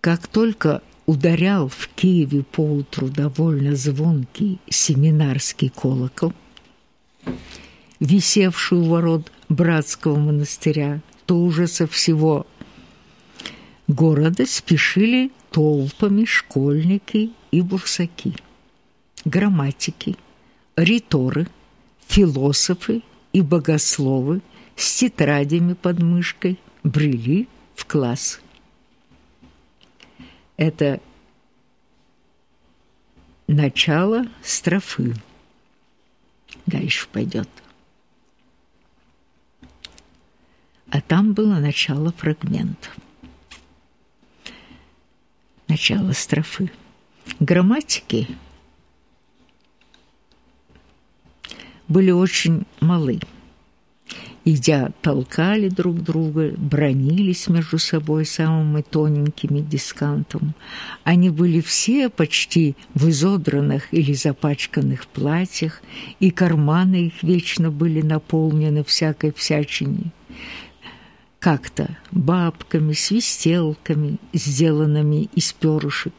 Как только ударял в Киеве поутру довольно звонкий семинарский колокол, висевший у ворот братского монастыря, то уже со всего города спешили толпами школьники и бурсаки, грамматики, риторы, философы и богословы с тетрадями под мышкой брели в класс. Это начало строфы. Дальше пойдет. А там было начало фрагмента. Начало строфы. Грамматики были очень малы идя, толкали друг друга, бронились между собой самыми тоненькими дискантом. Они были все почти в изодранных или запачканных платьях, и карманы их вечно были наполнены всякой всячиной. Как-то бабками, свистелками, сделанными из перышек,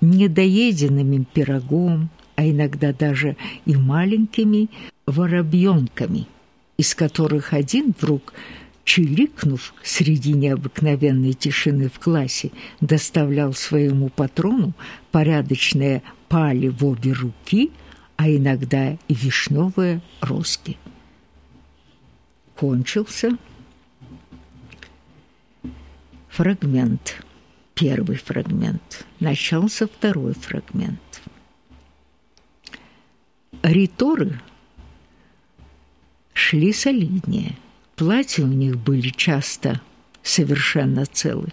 недоеденным пирогом, а иногда даже и маленькими воробьёнками – из которых один вдруг, чирикнув среди необыкновенной тишины в классе, доставлял своему патрону порядочные пали в обе руки, а иногда и вишневые роски. Кончился фрагмент, первый фрагмент, начался второй фрагмент. Риторы шли солиднее. Платья у них были часто совершенно целы.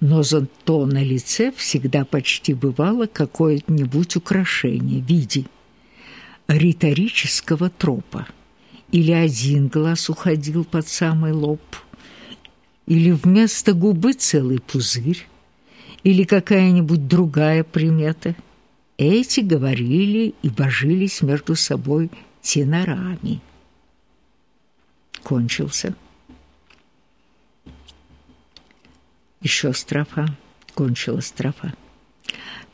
Но зато на лице всегда почти бывало какое-нибудь украшение в виде риторического тропа. Или один глаз уходил под самый лоб, или вместо губы целый пузырь, или какая-нибудь другая примета. Эти говорили и божились между собой тенорами кончился. Еще строфа, кончилась строфа.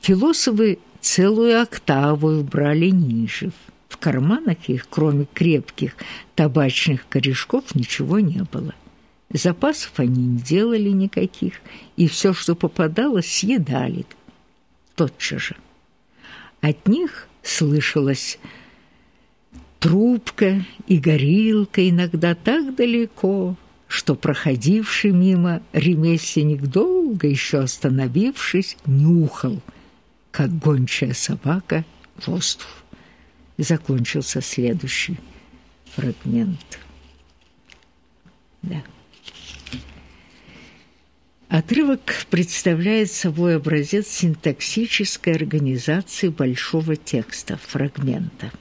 Философы целую октаву брали ниже. В карманах их, кроме крепких табачных корешков, ничего не было. Запасов они не делали никаких, и все, что попадало, съедали тотчас же. От них слышалось трубка и горилка иногда так далеко, что проходивший мимо ремесленник, долго еще остановившись, нюхал, как гончая собака, воздух. закончился следующий фрагмент. Да. Отрывок представляет собой образец синтаксической организации большого текста, фрагмента.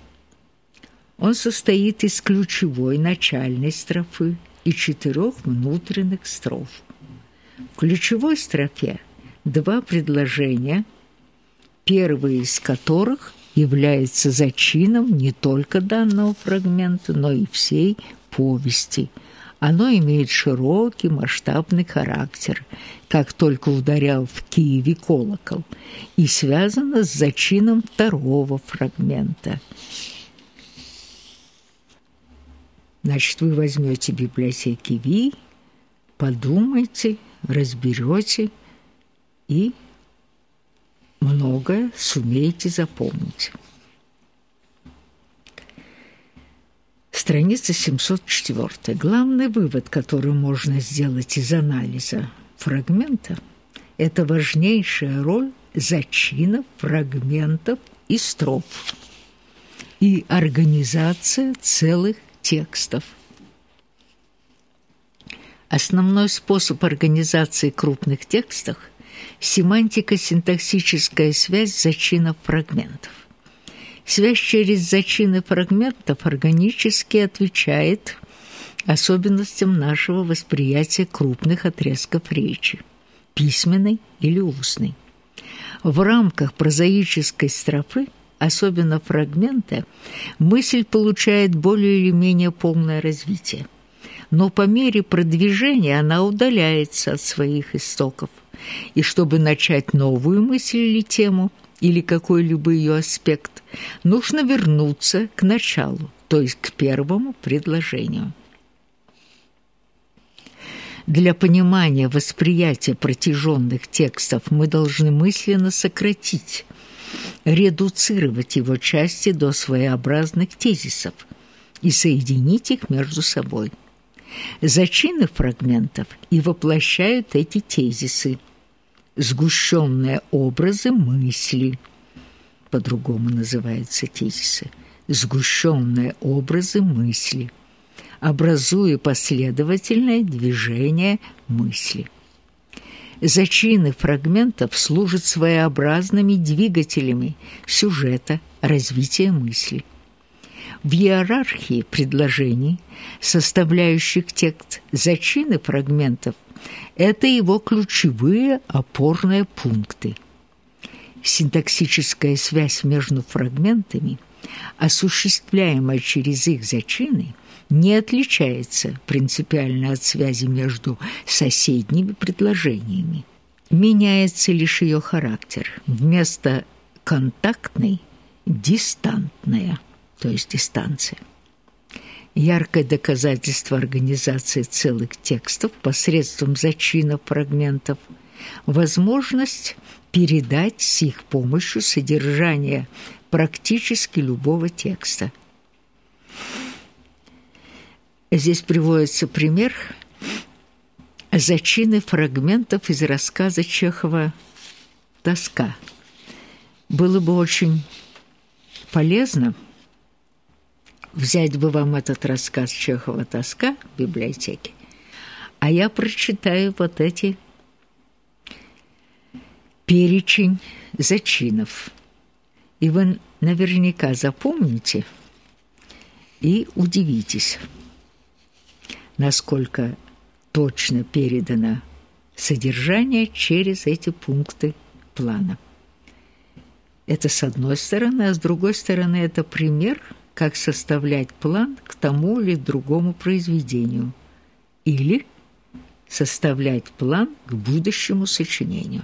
Он состоит из ключевой начальной строфы и четырех внутренних строф. В ключевой строфе два предложения, первое из которых является зачином не только данного фрагмента, но и всей повести. Оно имеет широкий масштабный характер, как только ударял в Киеве колокол, и связано с зачином второго фрагмента – Значит, вы возьмете библиотеки Ви, подумайте, разберете и многое сумеете запомнить. Страница 704. Главный вывод, который можно сделать из анализа фрагмента, это важнейшая роль зачинов, фрагментов и строф и организация целых текстов. Основной способ организации крупных текстов – семантико-синтаксическая связь зачинов фрагментов. Связь через зачины фрагментов органически отвечает особенностям нашего восприятия крупных отрезков речи – письменной или устной. В рамках прозаической строфы – особенно фрагмента, мысль получает более или менее полное развитие. но по мере продвижения она удаляется от своих истоков. И чтобы начать новую мысль или тему, или какой-либо ее аспект, нужно вернуться к началу, то есть к первому предложению. Для понимания восприятия протяженных текстов мы должны мысленно сократить, редуцировать его части до своеобразных тезисов и соединить их между собой. Зачины фрагментов и воплощают эти тезисы, сгущенные образы мысли, по-другому называются тезисы, сгущенные образы мысли – образуя последовательное движение мысли. Зачины фрагментов служат своеобразными двигателями сюжета развития мысли. В иерархии предложений, составляющих текст, зачины фрагментов – это его ключевые опорные пункты. Синтаксическая связь между фрагментами, осуществляемая через их зачины – не отличается принципиально от связи между соседними предложениями. Меняется лишь ее характер. Вместо контактной – дистантная, то есть дистанция. Яркое доказательство организации целых текстов посредством зачинов фрагментов – возможность передать с их помощью содержание практически любого текста – Здесь приводится пример зачины фрагментов из рассказа Чехова «Тоска». Было бы очень полезно взять бы вам этот рассказ Чехова «Тоска» в библиотеке, а я прочитаю вот эти перечень зачинов. И вы наверняка запомните и удивитесь насколько точно передано содержание через эти пункты плана. Это с одной стороны, а с другой стороны это пример, как составлять план к тому или другому произведению или составлять план к будущему сочинению.